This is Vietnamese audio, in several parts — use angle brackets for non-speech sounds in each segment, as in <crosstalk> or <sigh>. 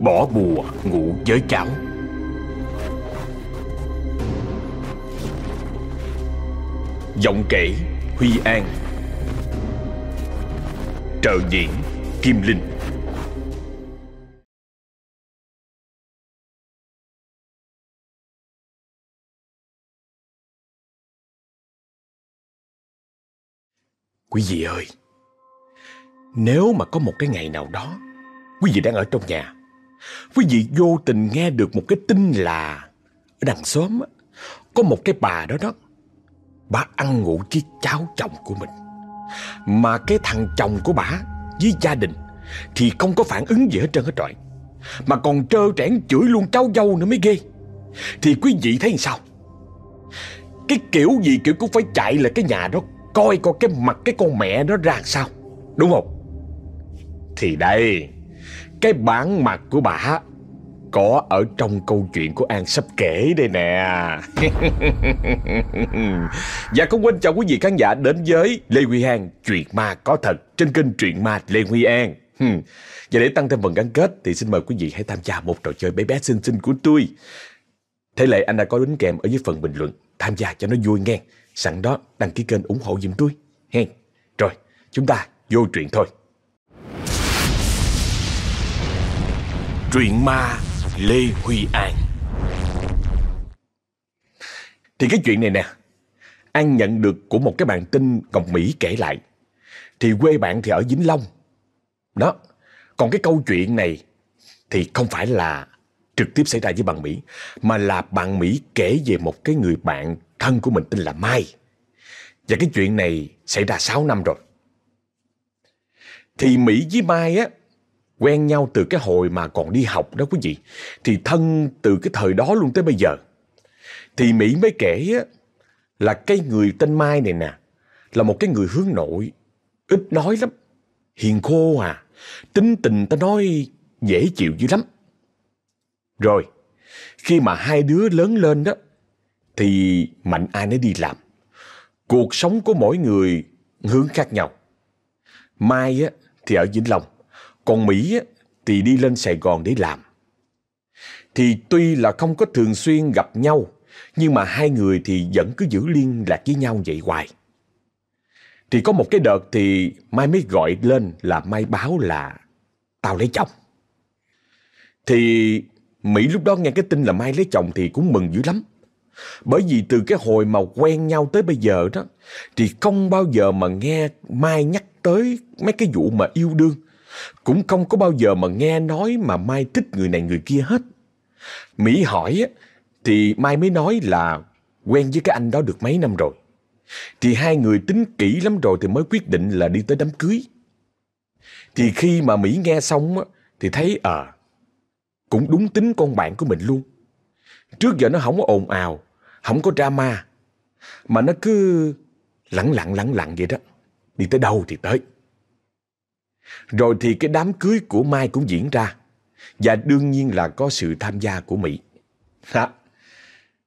Bỏ bùa ngủ với cháu. Giọng kể Huy An. Trợ diễn Kim Linh. Quý vị ơi, Nếu mà có một cái ngày nào đó, Quý vị đang ở trong nhà Quý vị vô tình nghe được một cái tin là Ở đằng xóm Có một cái bà đó đó, Bà ăn ngủ với cháu chồng của mình. Mà cái thằng chồng của bà Với gia đình Thì không có phản ứng gì hết trơn hết trọi. Mà còn trơ trẽn chửi luôn cháu dâu nữa mới ghê. Thì quý vị thấy sao? Cái kiểu gì kiểu cũng phải chạy là cái nhà đó, Coi coi cái mặt cái con mẹ nó ra sao, Đúng không? Thì đây cái bản mặt của bà Có ở trong câu chuyện của An sắp kể đây nè. <laughs> Dạ, Và không quên chào quý vị khán giả đến với Lê Huy An, Chuyện ma có thật, Trên kênh chuyện Ma Lê Huy An. Hmm. Và để tăng thêm phần gắn kết Thì xin mời quý vị hãy tham gia một trò chơi bé bé xinh xinh của tôi. Thế lệ, anh đã có đính kèm ở dưới phần bình luận. Tham gia cho nó vui nghe. Sẵn đó, đăng ký kênh ủng hộ giùm tôi. Hen. Rồi, chúng ta vô chuyện thôi. Truyện ma Lê Huy An. Thì cái chuyện này nè, An nhận được của một cái bạn tin Ngọc Mỹ kể lại. Thì quê bạn thì ở Vĩnh Long. Đó, Còn cái câu chuyện này Thì không phải là trực tiếp xảy ra với bạn Mỹ, Mà là bạn Mỹ kể về một cái người bạn thân của mình tên là Mai. Và cái chuyện này xảy ra 6 năm rồi. Thì Mỹ với Mai á Quen nhau từ cái hồi mà còn đi học đó quý vị Thì thân từ cái thời đó luôn tới bây giờ. Thì Mỹ mới kể á Là cái người tên Mai này nè Là một cái người hướng nội Ít nói lắm Hiền khô à Tính tình ta nói dễ chịu dữ lắm. Rồi Khi mà hai đứa lớn lên đó Thì mạnh ai nấy đi làm. Cuộc sống của mỗi người hướng khác nhau. Mai á, thì ở Vĩnh Long còn Mỹ thì đi lên Sài Gòn để làm. Thì tuy là không có thường xuyên gặp nhau, nhưng mà hai người thì vẫn cứ giữ liên lạc với nhau vậy hoài. Thì có một cái đợt thì Mai mới gọi lên là Mai báo là tao lấy chồng. Thì Mỹ lúc đó nghe cái tin là Mai lấy chồng thì cũng mừng dữ lắm. Bởi vì từ cái hồi mà quen nhau tới bây giờ đó thì không bao giờ mà nghe Mai nhắc tới mấy cái vụ mà yêu đương cũng không có bao giờ mà nghe nói mà Mai thích người này người kia hết. Mỹ hỏi thì Mai mới nói là quen với cái anh đó được mấy năm rồi. Thì hai người tính kỹ lắm rồi thì mới quyết định là đi tới đám cưới. Thì khi mà Mỹ nghe xong thì thấy ờ à, cũng đúng tính con bạn của mình luôn. Trước giờ nó không có ồn ào, không có drama, mà nó cứ lặng lặng lặng lặng vậy đó. Đi tới đâu thì tới. Rồi thì cái đám cưới của Mai cũng diễn ra. Và đương nhiên là có sự tham gia của Mỹ. Ha.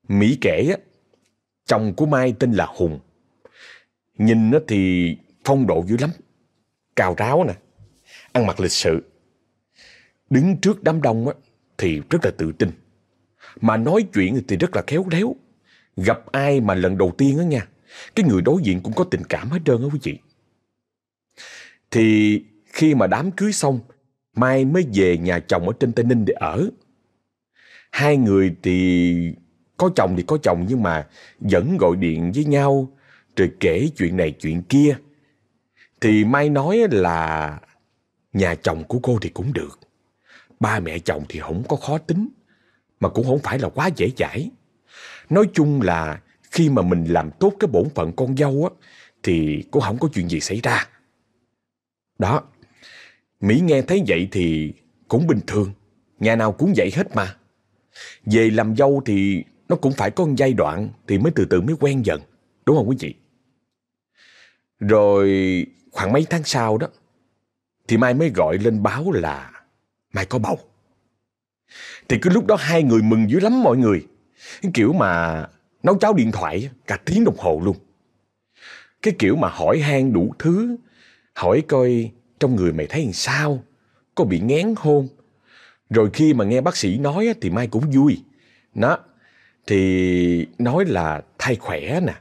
Mỹ kể á, chồng của Mai tên là Hùng. Nhìn nó thì phong độ dữ lắm. Cào ráo nè, ăn mặc lịch sự. Đứng trước đám đông á, thì rất là tự tin. Mà nói chuyện thì rất là khéo léo. Gặp ai mà lần đầu tiên á nha, cái người đối diện cũng có tình cảm hết trơn á quý vị. Thì khi mà đám cưới xong, Mai mới về nhà chồng ở trên Tây Ninh để ở. Hai người thì có chồng thì có chồng nhưng mà vẫn gọi điện với nhau rồi kể chuyện này chuyện kia. Thì Mai nói là nhà chồng của cô thì cũng được. Ba mẹ chồng thì không có khó tính mà cũng không phải là quá dễ dãi. Nói chung là khi mà mình làm tốt cái bổn phận con dâu á thì cũng không có chuyện gì xảy ra. Đó, Mỹ nghe thấy vậy thì cũng bình thường, nhà nào cũng vậy hết mà. Về làm dâu thì nó cũng phải có giai đoạn thì mới từ từ mới quen dần, đúng không quý vị? Rồi khoảng mấy tháng sau đó, thì Mai mới gọi lên báo là Mai có bầu. Thì cứ lúc đó hai người mừng dữ lắm mọi người. Cái kiểu mà nấu cháo điện thoại cả tiếng đồng hồ luôn. Cái kiểu mà hỏi han đủ thứ, hỏi coi trong người mày thấy làm sao? Có bị ngán hôn? Rồi khi mà nghe bác sĩ nói thì Mai cũng vui. Nó, thì nói là thai khỏe nè.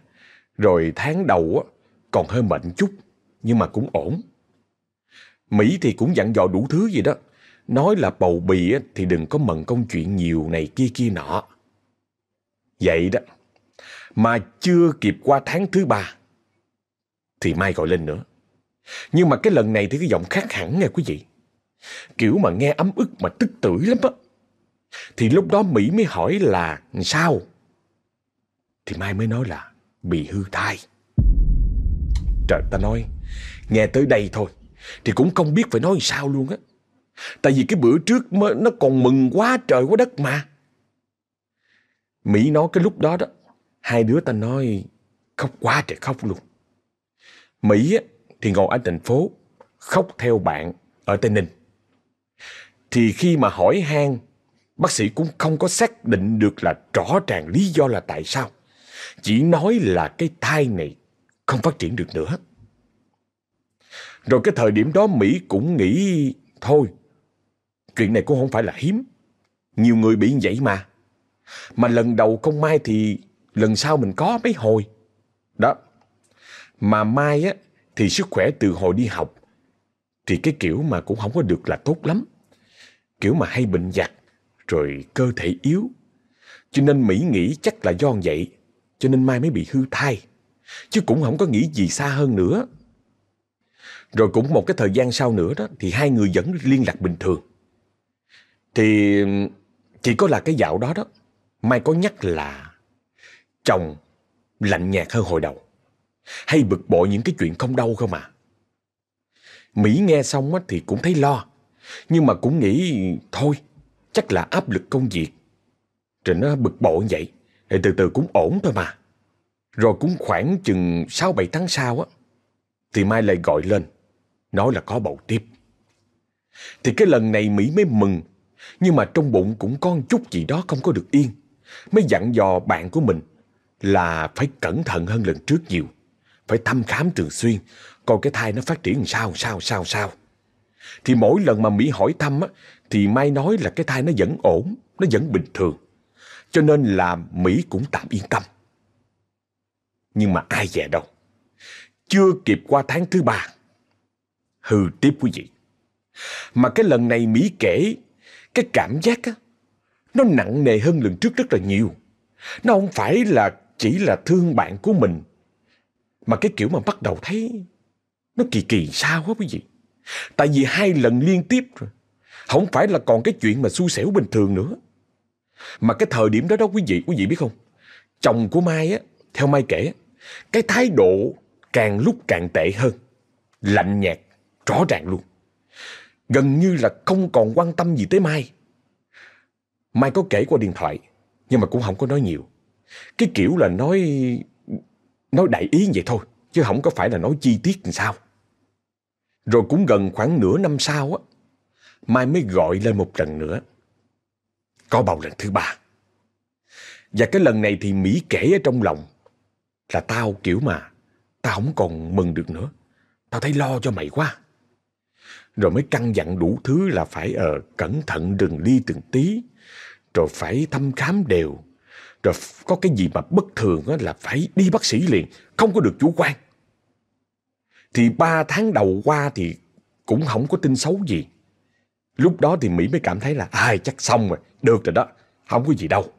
Rồi tháng đầu còn hơi bệnh chút, nhưng mà cũng ổn. Mỹ thì cũng dặn dò đủ thứ gì đó. Nói là bầu bì thì đừng có mận công chuyện nhiều này kia kia nọ. Vậy đó. Mà chưa kịp qua tháng thứ ba. Thì Mai gọi lên nữa. Nhưng mà cái lần này thì cái giọng khác hẳn nghe quý vị. Kiểu mà nghe ấm ức mà tức tưởi lắm á. Thì lúc đó Mỹ mới hỏi là sao? Thì Mai mới nói là bị hư thai. Trời ta nói, nghe tới đây thôi, thì cũng không biết phải nói sao luôn á. Tại vì cái bữa trước nó còn mừng quá trời quá đất mà. Mỹ nói cái lúc đó đó, hai đứa ta nói khóc quá trời khóc luôn. Mỹ á, thì ngồi ở thành phố, khóc theo bạn ở Tây Ninh. Thì khi mà hỏi han, bác sĩ cũng không có xác định được là rõ ràng lý do là tại sao. Chỉ nói là cái thai này không phát triển được nữa. Rồi cái thời điểm đó Mỹ cũng nghĩ thôi, chuyện này cũng không phải là hiếm. Nhiều người bị như vậy mà. Mà lần đầu không may thì lần sau mình có mấy hồi. Đó. Mà mai á, thì sức khỏe từ hồi đi học thì cái kiểu mà cũng không có được là tốt lắm. Kiểu mà hay bệnh giặt, rồi cơ thể yếu. Cho nên Mỹ nghĩ chắc là do vậy, cho nên Mai mới bị hư thai. Chứ cũng không có nghĩ gì xa hơn nữa. Rồi cũng một cái thời gian sau nữa đó thì hai người vẫn liên lạc bình thường. Thì chỉ có là cái dạo đó đó, Mai có nhắc là chồng lạnh nhạt hơn hồi đầu. Hay bực bội những cái chuyện không đâu không à. Mỹ nghe xong thì cũng thấy lo. Nhưng mà cũng nghĩ thôi, chắc là áp lực công việc. Rồi nó bực bội vậy, thì từ từ cũng ổn thôi mà. Rồi cũng khoảng chừng 6-7 tháng sau á, thì Mai lại gọi lên, nói là có bầu tiếp. Thì cái lần này Mỹ mới mừng, nhưng mà trong bụng cũng có chút gì đó không có được yên. Mới dặn dò bạn của mình là phải cẩn thận hơn lần trước nhiều. Phải thăm khám thường xuyên, coi cái thai nó phát triển sao, sao, sao, sao. Thì mỗi lần mà Mỹ hỏi thăm á, thì Mai nói là cái thai nó vẫn ổn, nó vẫn bình thường. Cho nên là Mỹ cũng tạm yên tâm. Nhưng mà ai dè đâu. Chưa kịp qua tháng thứ ba. hừ tiếp quý vị. Mà cái lần này Mỹ kể, cái cảm giác á, nó nặng nề hơn lần trước rất là nhiều. Nó không phải là chỉ là thương bạn của mình, mà cái kiểu mà bắt đầu thấy nó kỳ kỳ sao quá quý vị. Tại vì hai lần liên tiếp rồi. Không phải là còn cái chuyện mà xui xẻo bình thường nữa. Mà cái thời điểm đó đó quý vị, quý vị biết không? Chồng của Mai á, theo Mai kể, cái thái độ càng lúc càng tệ hơn. Lạnh nhạt, rõ ràng luôn. Gần như là không còn quan tâm gì tới Mai. Mai có kể qua điện thoại, nhưng mà cũng không có nói nhiều. Cái kiểu là nói nói đại ý vậy thôi, chứ không có phải là nói chi tiết làm sao. Rồi cũng gần khoảng nửa năm sau á, Mai mới gọi lên một lần nữa. Có bầu lần thứ ba. Và cái lần này thì Mỹ kể ở trong lòng là tao kiểu mà tao không còn mừng được nữa. Tao thấy lo cho mày quá. Rồi mới căn dặn đủ thứ là phải ở uh, cẩn thận từng ly từng tí. Rồi phải thăm khám đều. Rồi có cái gì mà bất thường là phải đi bác sĩ liền. Không có được chủ quan. Thì ba tháng đầu qua thì cũng không có tin xấu gì. Lúc đó thì Mỹ mới cảm thấy là ai chắc xong rồi, được rồi đó, không có gì đâu.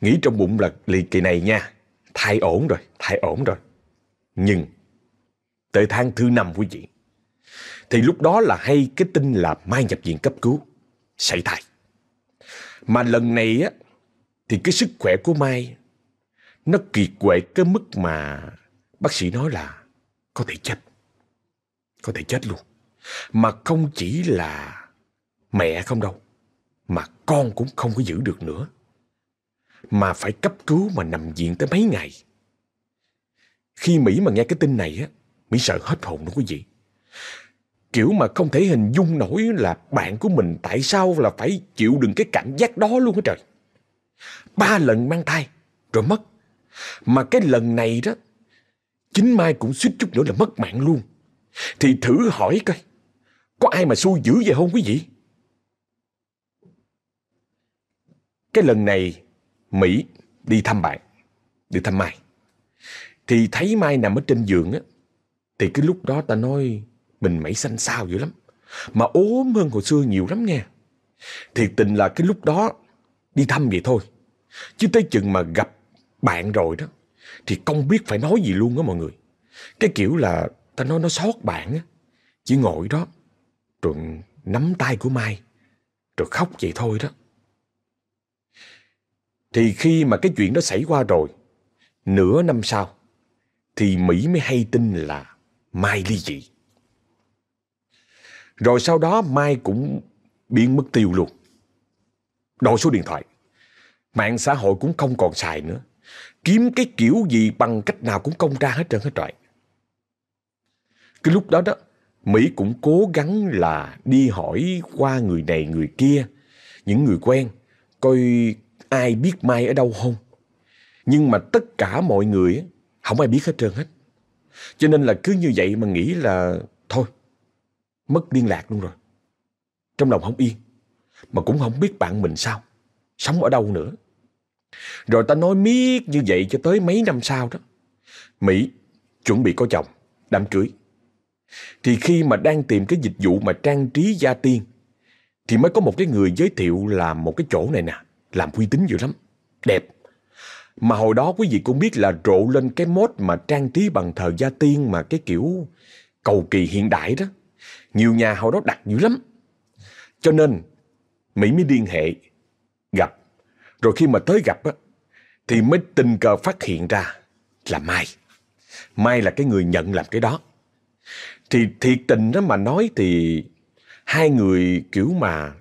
Nghĩ trong bụng là lì kỳ này nha, thai ổn rồi, thai ổn rồi. Nhưng, tới tháng thứ năm quý vị, thì lúc đó là hay cái tin là Mai nhập viện cấp cứu, xảy thai. Mà lần này á, thì cái sức khỏe của Mai nó kiệt quệ cái mức mà bác sĩ nói là có thể chết. Có thể chết luôn. Mà không chỉ là mẹ không đâu, mà con cũng không có giữ được nữa. Mà phải cấp cứu mà nằm viện tới mấy ngày. Khi Mỹ mà nghe cái tin này á, Mỹ sợ hết hồn đúng quý vị. Kiểu mà không thể hình dung nổi là bạn của mình tại sao là phải chịu đựng cái cảm giác đó luôn á trời. Ba lần mang thai, rồi mất. Mà cái lần này đó, chính Mai cũng suýt chút nữa là mất mạng luôn. Thì thử hỏi coi, có ai mà xui dữ vậy không quý vị? Cái lần này Mỹ đi thăm bạn, đi thăm Mai. Thì thấy Mai nằm ở trên giường á, thì cái lúc đó ta nói mình mẩy xanh xao dữ lắm. Mà ốm hơn hồi xưa nhiều lắm nha. Thiệt tình là cái lúc đó đi thăm vậy thôi. Chứ tới chừng mà gặp bạn rồi đó, thì không biết phải nói gì luôn á mọi người. Cái kiểu là ta nói nó sót bạn á, chỉ ngồi đó, rồi nắm tay của Mai, rồi khóc vậy thôi đó. Thì khi mà cái chuyện đó xảy qua rồi, nửa năm sau, thì Mỹ mới hay tin là Mai ly dị. Rồi sau đó Mai cũng biến mất tiêu luôn. Đổi số điện thoại. Mạng xã hội cũng không còn xài nữa. Kiếm cái kiểu gì bằng cách nào cũng công ra hết trơn hết trọi. Cái lúc đó đó, Mỹ cũng cố gắng là đi hỏi qua người này người kia, những người quen, coi ai biết Mai ở đâu không. Nhưng mà tất cả mọi người không ai biết hết trơn hết. Cho nên là cứ như vậy mà nghĩ là thôi, mất liên lạc luôn rồi. Trong lòng không yên, mà cũng không biết bạn mình sao, sống ở đâu nữa. Rồi ta nói miết như vậy cho tới mấy năm sau đó. Mỹ chuẩn bị có chồng, đám cưới. Thì khi mà đang tìm cái dịch vụ mà trang trí gia tiên, thì mới có một cái người giới thiệu làm một cái chỗ này nè, làm uy tín dữ lắm, đẹp. Mà hồi đó quý vị cũng biết là rộ lên cái mốt mà trang trí bằng thờ gia tiên mà cái kiểu cầu kỳ hiện đại đó. Nhiều nhà hồi đó đặt dữ lắm. Cho nên Mỹ mới liên hệ, gặp. Rồi khi mà tới gặp á, thì mới tình cờ phát hiện ra là Mai. Mai là cái người nhận làm cái đó. Thì thiệt tình đó mà nói thì hai người kiểu mà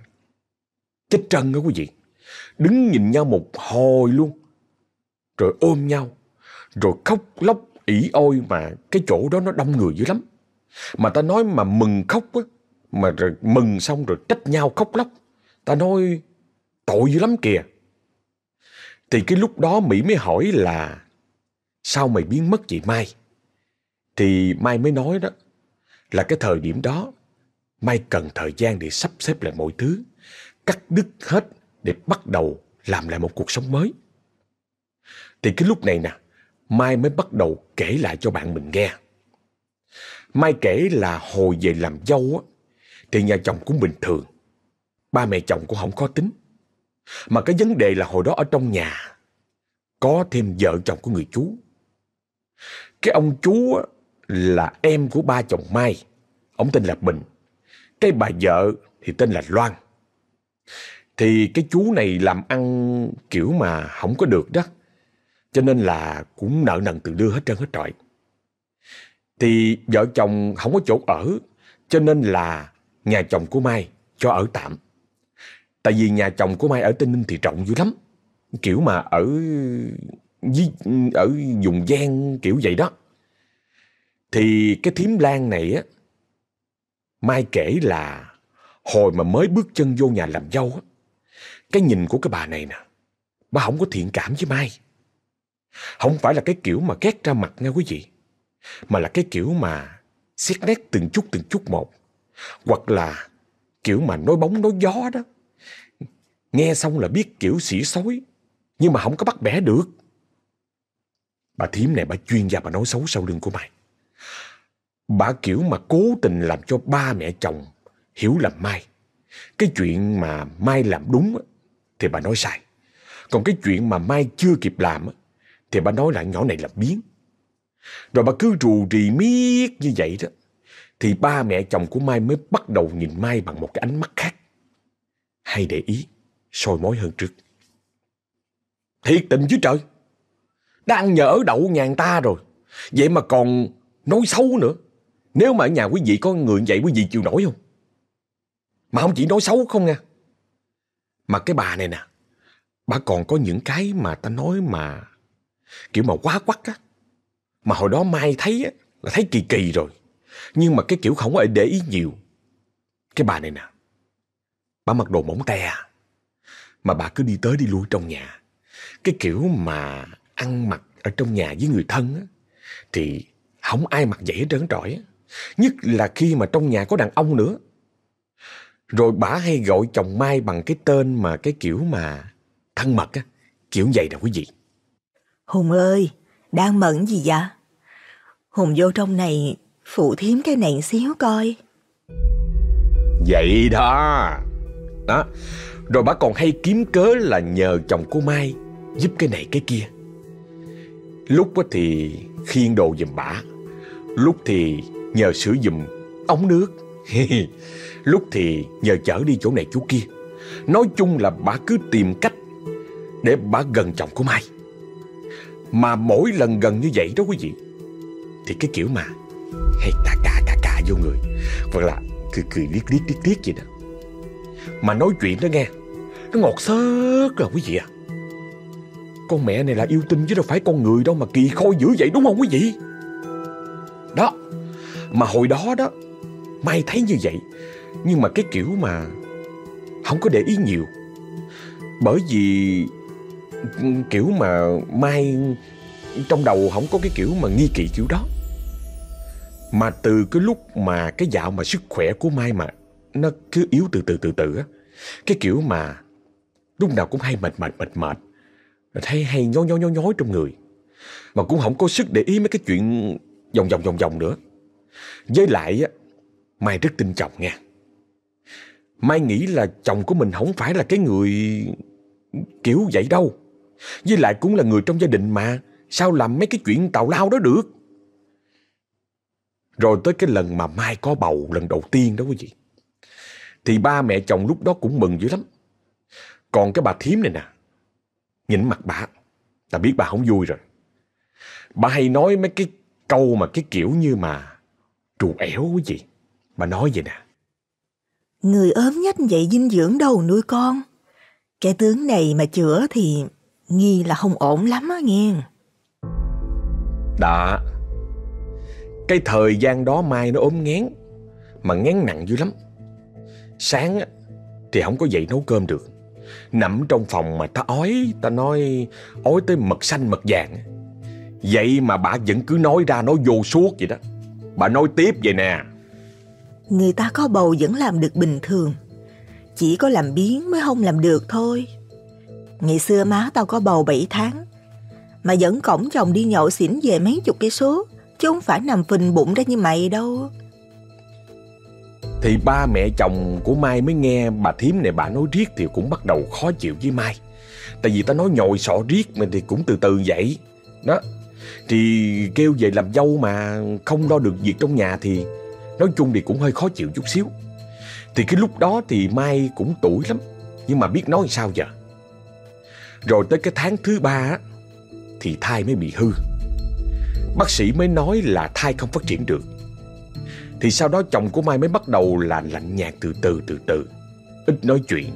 chết trân đó quý vị. Đứng nhìn nhau một hồi luôn. Rồi ôm nhau. Rồi khóc lóc ỉ ôi mà cái chỗ đó nó đông người dữ lắm. Mà ta nói mà mừng khóc á. Mà rồi mừng xong rồi trách nhau khóc lóc. Ta nói tội dữ lắm kìa. Thì cái lúc đó Mỹ mới hỏi là Sao mày biến mất vậy Mai? Thì Mai mới nói đó là cái thời điểm đó Mai cần thời gian để sắp xếp lại mọi thứ, cắt đứt hết để bắt đầu làm lại một cuộc sống mới. Thì cái lúc này nè, Mai mới bắt đầu kể lại cho bạn mình nghe. Mai kể là hồi về làm dâu á, thì nhà chồng cũng bình thường. Ba mẹ chồng cũng không khó tính. Mà cái vấn đề là hồi đó ở trong nhà, có thêm vợ chồng của người chú. Cái ông chú là em của ba chồng Mai. Ông tên là Bình. Cái bà vợ thì tên là Loan. Thì cái chú này làm ăn kiểu mà không có được đó. Cho nên là cũng nợ nần từ đưa hết trơn hết trọi. Thì vợ chồng không có chỗ ở. Cho nên là nhà chồng của Mai cho ở tạm. Tại vì nhà chồng của Mai ở Tây Ninh thì rộng dữ lắm. Kiểu mà ở ở vùng gian kiểu vậy đó. Thì cái thím lan này á, Mai kể là hồi mà mới bước chân vô nhà làm dâu á, cái nhìn của cái bà này nè, bà không có thiện cảm với Mai. Không phải là cái kiểu mà ghét ra mặt nha quý vị, mà là cái kiểu mà xét nét từng chút từng chút một. Hoặc là kiểu mà nói bóng nói gió đó. Nghe xong là biết kiểu xỉ xói nhưng mà không có bắt bẻ được. Bà thím này bà chuyên gia bà nói xấu sau lưng của mày. Bà kiểu mà cố tình làm cho ba mẹ chồng hiểu lầm Mai. Cái chuyện mà Mai làm đúng thì bà nói sai. Còn cái chuyện mà Mai chưa kịp làm thì bà nói là nhỏ này là biến. Rồi bà cứ rù rì miết như vậy đó. Thì ba mẹ chồng của Mai mới bắt đầu nhìn Mai bằng một cái ánh mắt khác. Hay để ý, sôi mối hơn trước. Thiệt tình chứ trời. Đang nhỡ đậu nhà ta rồi. Vậy mà còn nói xấu nữa. Nếu mà ở nhà quý vị có người vậy quý vị chịu nổi không? Mà không chỉ nói xấu không nha. Mà cái bà này nè, bà còn có những cái mà ta nói mà kiểu mà quá quắc á. Mà hồi đó Mai thấy á, là thấy kỳ kỳ rồi. Nhưng mà cái kiểu không có để ý nhiều. Cái bà này nè, bà mặc đồ mỏng te à. Mà bà cứ đi tới đi lui trong nhà. Cái kiểu mà ăn mặc ở trong nhà với người thân á, thì không ai mặc vậy hết trơn trọi. Nhất là khi mà trong nhà có đàn ông nữa. Rồi bà hay gọi chồng Mai bằng cái tên mà cái kiểu mà thân mật á, kiểu vậy nè quý vị. Hùng ơi, đang mận gì vậy? Hùng vô trong này phụ thiếm cái này xíu coi. Vậy đó. Đó. Rồi bà còn hay kiếm cớ là nhờ chồng cô Mai giúp cái này cái kia. Lúc thì khiên đồ giùm bà, lúc thì nhờ sửa giùm ống nước, <laughs> lúc thì nhờ chở đi chỗ này chỗ kia. Nói chung là bà cứ tìm cách để bà gần chồng của Mai. Mà mỗi lần gần như vậy đó quý vị, thì cái kiểu mà hay ta cà cà cà vô người, hoặc là cười cười liếc liếc liếc liếc vậy đó. Mà nói chuyện đó nghe, nó ngọt xớt rồi quý vị à. Con mẹ này là yêu tinh chứ đâu phải con người đâu mà kỳ khôi dữ vậy đúng không quý vị? Đó, mà hồi đó đó, Mai thấy như vậy, nhưng mà cái kiểu mà không có để ý nhiều. Bởi vì kiểu mà Mai trong đầu không có cái kiểu mà nghi kỵ kiểu đó. Mà từ cái lúc mà cái dạo mà sức khỏe của Mai mà nó cứ yếu từ từ từ từ á. Cái kiểu mà lúc nào cũng hay mệt mệt mệt mệt. Thấy hay nhói nhói nhói nhói trong người. Mà cũng không có sức để ý mấy cái chuyện vòng vòng vòng vòng nữa. Với lại á, Mai rất tin chồng nha. Mai nghĩ là chồng của mình không phải là cái người kiểu vậy đâu. Với lại cũng là người trong gia đình mà. Sao làm mấy cái chuyện tào lao đó được? Rồi tới cái lần mà Mai có bầu lần đầu tiên đó quý vị. Thì ba mẹ chồng lúc đó cũng mừng dữ lắm. Còn cái bà thím này nè, nhìn mặt bà, ta biết bà không vui rồi. Bà hay nói mấy cái câu mà cái kiểu như mà trù ẻo quý vị. Bà nói vậy nè. Người ốm nhất vậy dinh dưỡng đâu nuôi con. Cái tướng này mà chữa thì nghi là không ổn lắm á nghe. Đó. Cái thời gian đó Mai nó ốm ngán. Mà ngán nặng dữ lắm. Sáng thì không có dậy nấu cơm được. Nằm trong phòng mà ta ói, ta nói ói tới mật xanh mật vàng. Vậy mà bà vẫn cứ nói ra nói vô suốt vậy đó. Bà nói tiếp vậy nè. Người ta có bầu vẫn làm được bình thường. Chỉ có làm biến mới không làm được thôi. Ngày xưa má tao có bầu 7 tháng. Mà dẫn cổng chồng đi nhậu xỉn về mấy chục cây số. Chứ không phải nằm phình bụng ra như mày đâu. Thì ba mẹ chồng của Mai mới nghe bà thím này bà nói riết thì cũng bắt đầu khó chịu với Mai. Tại vì ta nói nhồi sọ riết mình thì cũng từ từ vậy. Đó. Thì kêu về làm dâu mà không lo được việc trong nhà thì nói chung thì cũng hơi khó chịu chút xíu. Thì cái lúc đó thì Mai cũng tuổi lắm. Nhưng mà biết nói sao giờ. Rồi tới cái tháng thứ ba á, thì thai mới bị hư. Bác sĩ mới nói là thai không phát triển được. Thì sau đó chồng của Mai mới bắt đầu là lạnh nhạt từ từ từ từ, ít nói chuyện.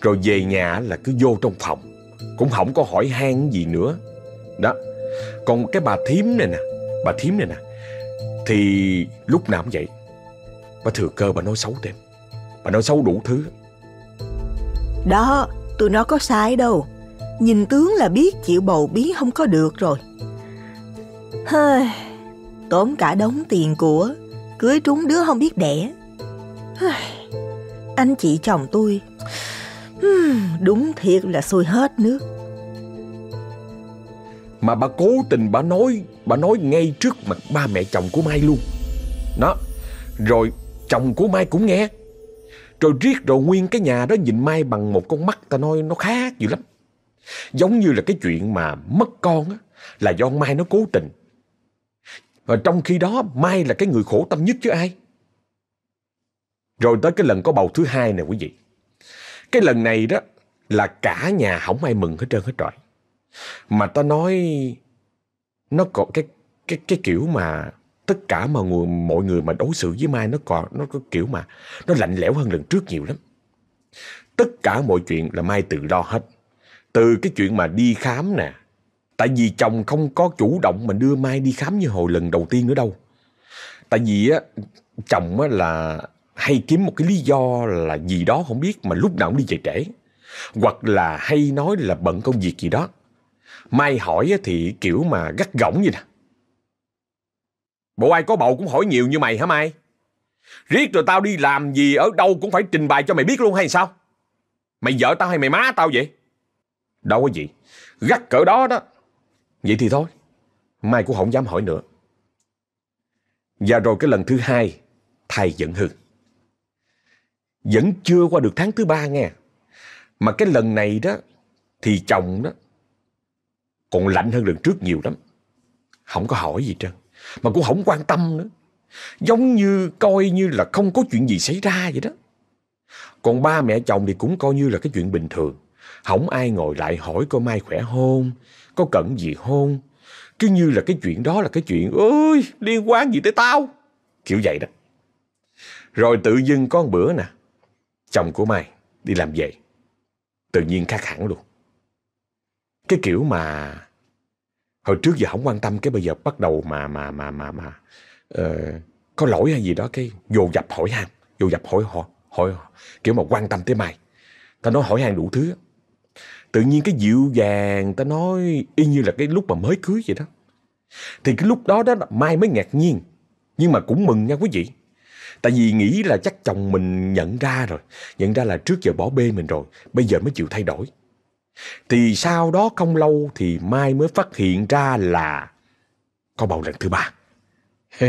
Rồi về nhà là cứ vô trong phòng, cũng không có hỏi han gì nữa. Đó, còn cái bà thím này nè, bà thím này nè, thì lúc nào cũng vậy. Bà thừa cơ bà nói xấu thêm, bà nói xấu đủ thứ. Đó, tụi nó có sai đâu. Nhìn tướng là biết chịu bầu bí không có được rồi. Hơi, tốn cả đống tiền của, cưới trúng đứa không biết đẻ. Anh chị chồng tôi, hmm, đúng thiệt là xui hết nước. Mà bà cố tình bà nói, bà nói ngay trước mặt ba mẹ chồng của Mai luôn. Đó, rồi chồng của Mai cũng nghe. Rồi riết rồi nguyên cái nhà đó nhìn Mai bằng một con mắt ta nói nó khác dữ lắm. Giống như là cái chuyện mà mất con á, là do Mai nó cố tình. Và trong khi đó Mai là cái người khổ tâm nhất chứ ai. Rồi tới cái lần có bầu thứ hai nè quý vị. Cái lần này đó là cả nhà không ai mừng hết trơn hết trọi. Mà ta nói nó có cái cái cái kiểu mà tất cả mà người, mọi người mà đối xử với Mai nó còn nó có kiểu mà nó lạnh lẽo hơn lần trước nhiều lắm. Tất cả mọi chuyện là Mai tự lo hết. Từ cái chuyện mà đi khám nè. Tại vì chồng không có chủ động mà đưa Mai đi khám như hồi lần đầu tiên nữa đâu. Tại vì á, chồng á là hay kiếm một cái lý do là gì đó không biết mà lúc nào cũng đi về trễ. Hoặc là hay nói là bận công việc gì đó. Mai hỏi á thì kiểu mà gắt gỏng vậy nè. Bộ ai có bầu cũng hỏi nhiều như mày hả Mai? Riết rồi tao đi làm gì ở đâu cũng phải trình bày cho mày biết luôn hay sao? Mày vợ tao hay mày má tao vậy? Đâu có gì. Gắt cỡ đó đó. Vậy thì thôi. Mai cũng không dám hỏi nữa. Và rồi cái lần thứ hai, thầy giận hừng Vẫn chưa qua được tháng thứ ba nghe. Mà cái lần này đó, thì chồng đó, còn lạnh hơn lần trước nhiều lắm. Không có hỏi gì trơn. Mà cũng không quan tâm nữa. Giống như coi như là không có chuyện gì xảy ra vậy đó. Còn ba mẹ chồng thì cũng coi như là cái chuyện bình thường. Không ai ngồi lại hỏi coi Mai khỏe hôn, có cần gì hôn. Cứ như là cái chuyện đó là cái chuyện ơi liên quan gì tới tao. Kiểu vậy đó. Rồi tự dưng có một bữa nè, chồng của Mai đi làm về. Tự nhiên khác hẳn luôn. Cái kiểu mà hồi trước giờ không quan tâm cái bây giờ bắt đầu mà mà mà mà mà uh, có lỗi hay gì đó cái vô dập hỏi han, vô dập hỏi họ, hỏi kiểu mà quan tâm tới Mai. tao nói hỏi han đủ thứ. Tự nhiên cái dịu dàng, ta nói, y như là cái lúc mà mới cưới vậy đó. Thì cái lúc đó đó Mai mới ngạc nhiên. Nhưng mà cũng mừng nha quý vị. Tại vì nghĩ là chắc chồng mình nhận ra rồi. Nhận ra là trước giờ bỏ bê mình rồi. Bây giờ mới chịu thay đổi. Thì sau đó không lâu thì Mai mới phát hiện ra là có bầu lần thứ ba. <laughs>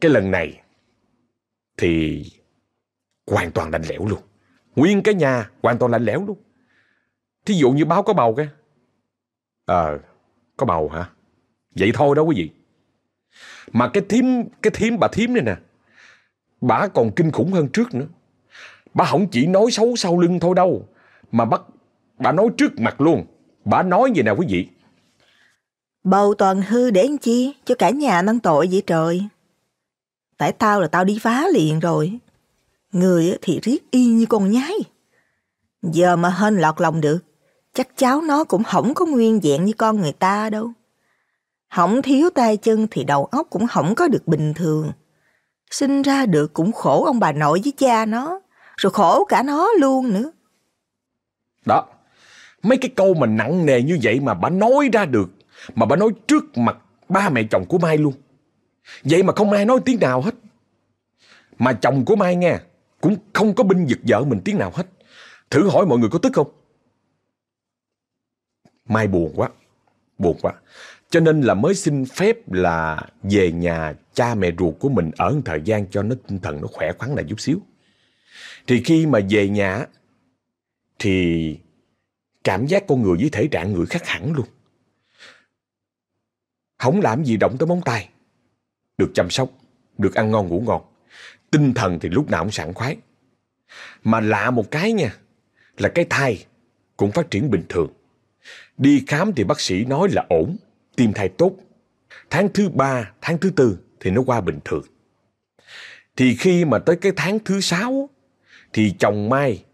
cái lần này thì hoàn toàn lạnh lẽo luôn. Nguyên cái nhà hoàn toàn lạnh lẽo luôn. Thí dụ như báo có bầu cái. Ờ, có bầu hả? Vậy thôi đó quý vị. Mà cái thím, cái thím bà thím này nè, bà còn kinh khủng hơn trước nữa. Bà không chỉ nói xấu sau lưng thôi đâu, mà bắt bà nói trước mặt luôn. Bà nói gì nè quý vị. Bầu toàn hư để làm chi, cho cả nhà mang tội vậy trời. Tại tao là tao đi phá liền rồi. Người thì riết y như con nhái. Giờ mà hên lọt lòng được, chắc cháu nó cũng không có nguyên vẹn như con người ta đâu. Không thiếu tay chân thì đầu óc cũng không có được bình thường. Sinh ra được cũng khổ ông bà nội với cha nó, rồi khổ cả nó luôn nữa. Đó, mấy cái câu mà nặng nề như vậy mà bà nói ra được, mà bà nói trước mặt ba mẹ chồng của Mai luôn. Vậy mà không ai nói tiếng nào hết. Mà chồng của Mai nghe, cũng không có binh giật vợ mình tiếng nào hết. Thử hỏi mọi người có tức không? Mai buồn quá, buồn quá. Cho nên là mới xin phép là về nhà cha mẹ ruột của mình ở một thời gian cho nó tinh thần nó khỏe khoắn lại chút xíu. Thì khi mà về nhà thì cảm giác con người với thể trạng người khác hẳn luôn. Không làm gì động tới móng tay. Được chăm sóc, được ăn ngon ngủ ngon. Tinh thần thì lúc nào cũng sảng khoái. Mà lạ một cái nha, là cái thai cũng phát triển bình thường. Đi khám thì bác sĩ nói là ổn, tim thai tốt. Tháng thứ ba, tháng thứ tư thì nó qua bình thường. Thì khi mà tới cái tháng thứ sáu thì chồng Mai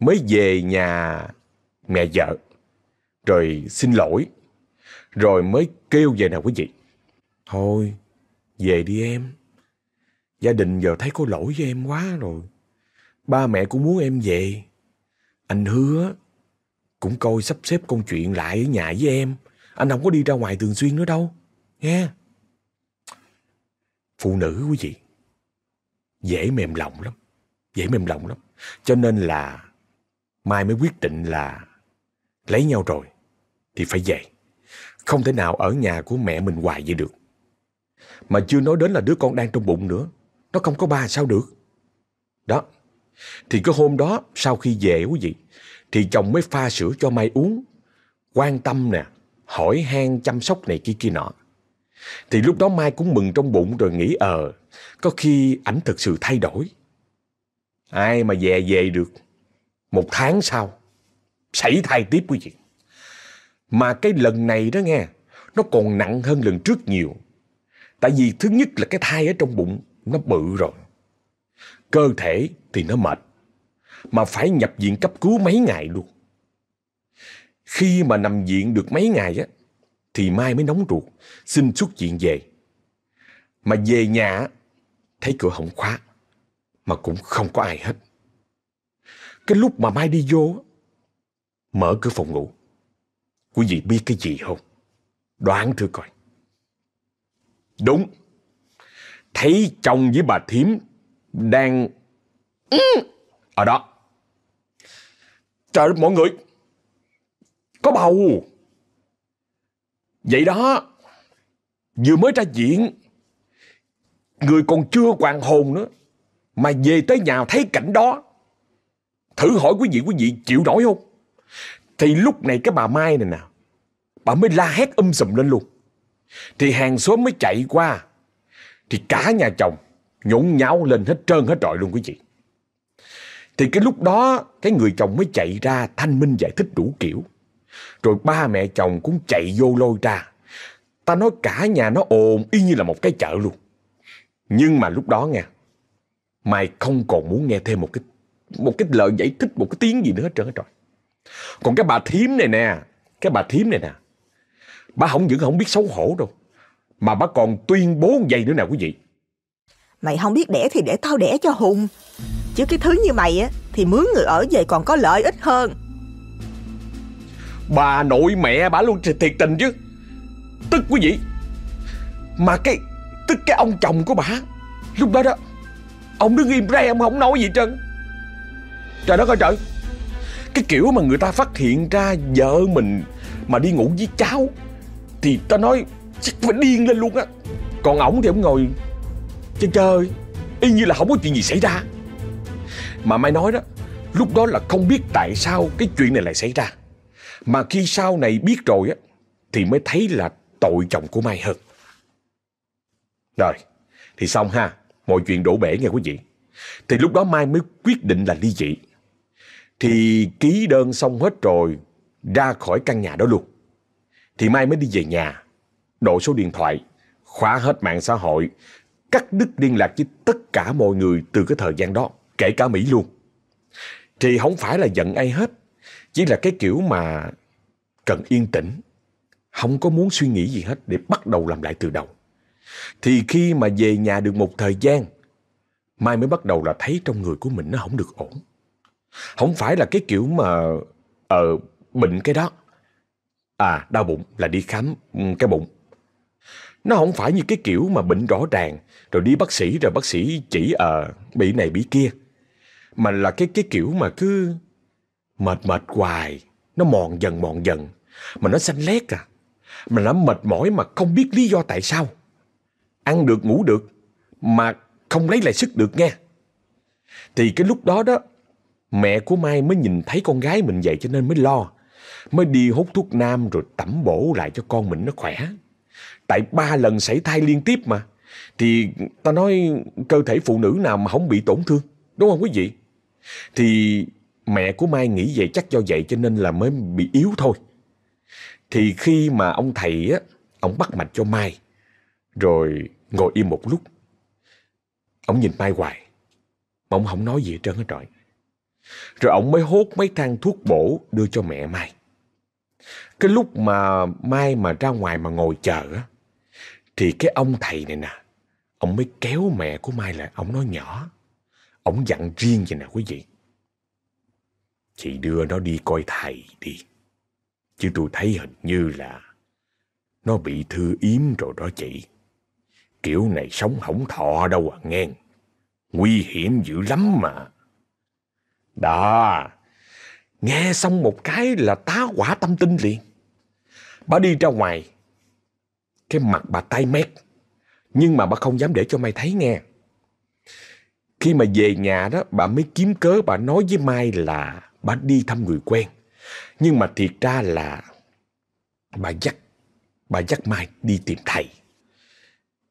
mới về nhà mẹ vợ. Rồi xin lỗi. Rồi mới kêu về nào quý vị. Thôi, về đi em. Gia đình giờ thấy có lỗi với em quá rồi. Ba mẹ cũng muốn em về. Anh hứa cũng coi sắp xếp công chuyện lại ở nhà với em. Anh không có đi ra ngoài thường xuyên nữa đâu. Nghe. Phụ nữ quý vị. Dễ mềm lòng lắm. Dễ mềm lòng lắm. Cho nên là Mai mới quyết định là lấy nhau rồi thì phải về. Không thể nào ở nhà của mẹ mình hoài vậy được. Mà chưa nói đến là đứa con đang trong bụng nữa. Nó không có ba sao được. Đó. Thì cái hôm đó sau khi về quý vị thì chồng mới pha sữa cho Mai uống. Quan tâm nè, hỏi han chăm sóc này kia kia nọ. Thì lúc đó Mai cũng mừng trong bụng rồi nghĩ ờ, có khi ảnh thực sự thay đổi. Ai mà về về được. Một tháng sau, xảy thai tiếp quý vị. Mà cái lần này đó nghe, nó còn nặng hơn lần trước nhiều. Tại vì thứ nhất là cái thai ở trong bụng nó bự rồi. Cơ thể thì nó mệt. Mà phải nhập viện cấp cứu mấy ngày luôn. Khi mà nằm viện được mấy ngày á, thì Mai mới nóng ruột, xin xuất viện về. Mà về nhà, thấy cửa không khóa, mà cũng không có ai hết. Cái lúc mà Mai đi vô, mở cửa phòng ngủ. Quý vị biết cái gì không? Đoán thử coi. Đúng. Thấy chồng với bà thím đang... Ừ, ở đó. Trời đất mọi người Có bầu. Vậy đó Vừa mới ra diện Người còn chưa hoàn hồn nữa Mà về tới nhà thấy cảnh đó Thử hỏi quý vị quý vị chịu nổi không? Thì lúc này cái bà Mai này nè Bà mới la hét um sùm lên luôn. Thì hàng xóm mới chạy qua thì cả nhà chồng nhốn nháo lên hết trơn hết trọi luôn quý vị. Thì cái lúc đó Cái người chồng mới chạy ra thanh minh giải thích đủ kiểu. Rồi ba mẹ chồng cũng chạy vô lôi ra. Ta nói cả nhà nó ồn y như là một cái chợ luôn. Nhưng mà lúc đó nghe mày không còn muốn nghe thêm một cái một cái lời giải thích, một cái tiếng gì nữa hết trơn hết rồi. Còn cái bà thím này nè, cái bà thím này nè, bà không những không biết xấu hổ đâu, mà bà còn tuyên bố vậy nữa nè quý vị. Mày không biết đẻ thì để tao đẻ cho Hùng. Chứ cái thứ như mày á, thì mướn người ở về còn có lợi ích hơn. Bà nội mẹ bà luôn thiệt tình chứ. Tức quý vị. Mà cái, tức cái ông chồng của bà, lúc đó đó, ông đứng im ra ông không nói gì trơn. Trời đất ơi trời Cái kiểu mà người ta phát hiện ra vợ mình Mà đi ngủ với cháu Thì ta nói chắc phải điên lên luôn á. Còn ổng thì ổng ngồi Chơi chơi Y như là không có chuyện gì xảy ra. Mà Mai nói đó Lúc đó là không biết tại sao cái chuyện này lại xảy ra. Mà khi sau này biết rồi á Thì mới thấy là tội chồng của Mai hơn. Rồi Thì xong ha. Mọi chuyện đổ bể nghe quý vị. Thì lúc đó Mai mới quyết định là ly dị. Thì ký đơn xong hết rồi, ra khỏi căn nhà đó luôn. Thì Mai mới đi về nhà, độ số điện thoại, khóa hết mạng xã hội, cắt đứt liên lạc với tất cả mọi người từ cái thời gian đó, kể cả Mỹ luôn. Thì không phải là giận ai hết, chỉ là cái kiểu mà cần yên tĩnh, không có muốn suy nghĩ gì hết để bắt đầu làm lại từ đầu. Thì khi mà về nhà được một thời gian, Mai mới bắt đầu là thấy trong người của mình nó không được ổn. Không phải là cái kiểu mà ờ bệnh cái đó. À, đau bụng là đi khám ừ, cái bụng. Nó không phải như cái kiểu mà bệnh rõ ràng rồi đi bác sĩ rồi bác sĩ chỉ ờ bị này bị kia. Mà là cái cái kiểu mà cứ mệt mệt hoài, nó mòn dần mòn dần, mà nó xanh lét à. Mà nó mệt mỏi mà không biết lý do tại sao. Ăn được ngủ được mà không lấy lại sức được nghe. Thì cái lúc đó đó Mẹ của Mai mới nhìn thấy con gái mình vậy cho nên mới lo. Mới đi hút thuốc nam rồi tẩm bổ lại cho con mình nó khỏe. Tại ba lần sảy thai liên tiếp mà. Thì ta nói cơ thể phụ nữ nào mà không bị tổn thương. Đúng không quý vị? Thì mẹ của Mai nghĩ vậy chắc do vậy cho nên là mới bị yếu thôi. Thì khi mà ông thầy á, ông bắt mạch cho Mai. Rồi ngồi im một lúc. Ông nhìn Mai hoài. Mà ông không nói gì hết trơn hết trọi. Rồi ông mới hốt mấy thang thuốc bổ đưa cho mẹ Mai. Cái lúc mà Mai mà ra ngoài mà ngồi chờ á, thì cái ông thầy này nè, ông mới kéo mẹ của Mai lại, ông nói nhỏ. Ông dặn riêng vậy nè quý vị. Chị đưa nó đi coi thầy đi. Chứ tôi thấy hình như là nó bị thư yếm rồi đó chị. Kiểu này sống hổng thọ đâu à nghe. Nguy hiểm dữ lắm mà. Đó, nghe xong một cái là tá quả tâm tinh liền. Bà đi ra ngoài, cái mặt bà tay mét, nhưng mà bà không dám để cho Mai thấy nghe. Khi mà về nhà đó, bà mới kiếm cớ bà nói với Mai là bà đi thăm người quen. Nhưng mà thiệt ra là bà dắt, bà dắt Mai đi tìm thầy.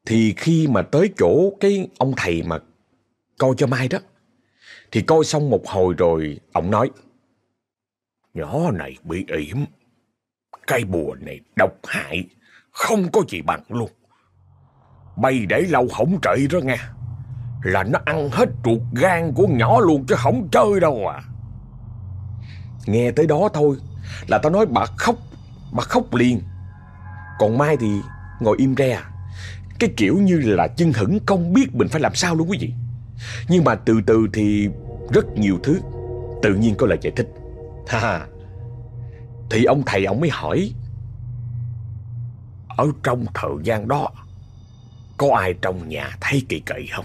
Thì khi mà tới chỗ cái ông thầy mà coi cho Mai đó, thì coi xong một hồi rồi, ông nói. Nhỏ này bị yểm. Cây bùa này độc hại, không có gì bằng luôn. Bay để lâu không trị đó nghe. Là nó ăn hết ruột gan của nhỏ luôn chứ không chơi đâu à. Nghe tới đó thôi là tao nói bà khóc, bà khóc liền. Còn Mai thì ngồi im re à. Cái kiểu như là chân hững không biết mình phải làm sao luôn quý vị. Nhưng mà từ từ thì rất nhiều thứ tự nhiên có lời giải thích. Ha, thì ông thầy ông mới hỏi, Ở trong thời gian đó, Có ai trong nhà thấy kỳ cậy không?